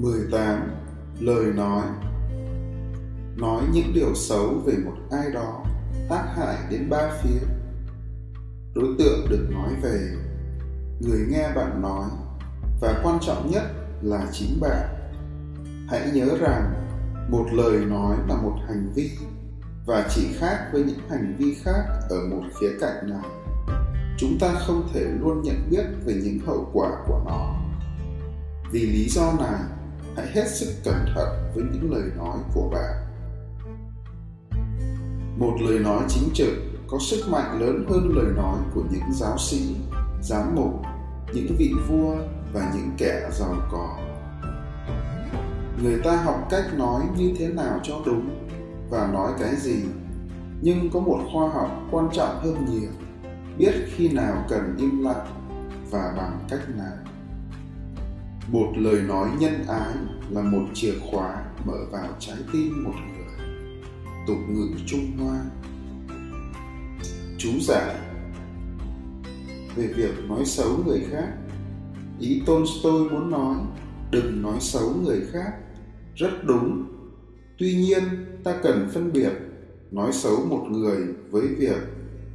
18. Lời nói Nói những điều xấu về một ai đó tác hại đến ba phía. Đối tượng được nói về, người nghe bạn nói và quan trọng nhất là chính bạn. Hãy nhớ rằng một lời nói là một hành vi và chỉ khác với những hành vi khác ở một khía cạnh nào chúng ta không thể luôn nhận biết về những hậu quả của nó vì lý do này hãy hết sức cẩn thận với những lời nói của bạn. Một lời nói chính trực có sức mạnh lớn hơn lời nói của những giáo sĩ, giám mục, những vị vua và những kẻ giàu có. Người ta học cách nói như thế nào cho đúng và nói cái gì, nhưng có một khoa học quan trọng hơn nhiều, biết khi nào cần im lặng và bằng cách nào một lời nói nhân ái là một chìa khóa mở vào trái tim một người. Tục ngữ trung hoa. Chú giải về việc nói xấu người khác. Ý tolstoy muốn nói, đừng nói xấu người khác. Rất đúng. Tuy nhiên, ta cần phân biệt nói xấu một người với việc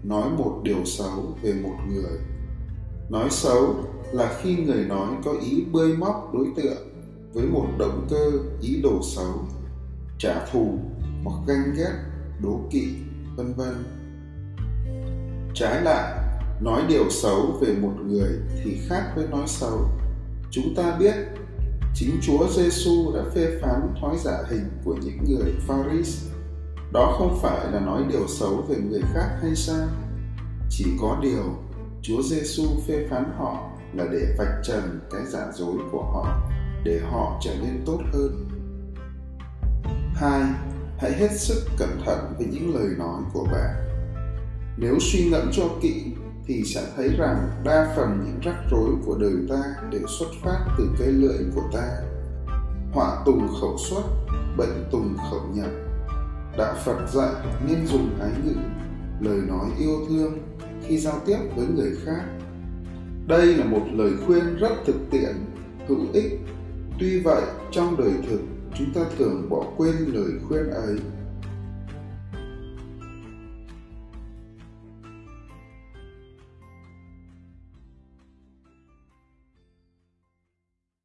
nói một điều xấu về một người. Nói xấu là khi người nói có ý bơi móc đối tượng với một động cơ ý đồ xấu, trả thù hoặc ganh ghét, đố kỵ, vân vân. Trái lại, nói điều xấu về một người thì khác với nói xấu. Chúng ta biết, chính chúa giêsu đã phê phán thói giả hình của những người pharis. Đó không phải là nói điều xấu về người khác hay sao? Chỉ có điều chúa giêsu phê phán họ là để vạch trần cái giả dối của họ, để họ trở nên tốt hơn. Hai, hãy hết sức cẩn thận với những lời nói của bạn nếu suy ngẫm cho kỹ thì sẽ thấy rằng đa phần những rắc rối của đời ta đều xuất phát từ cái lưỡi của ta. Họa tùng khẩu xuất bệnh tùng khẩu nhập đạo phật dạy nên dùng ái ngữ, lời nói yêu thương khi giao tiếp với người khác đây là một lời khuyên rất thực tiễn, hữu ích. Tuy vậy, trong đời thực, chúng ta thường bỏ quên lời khuyên ấy.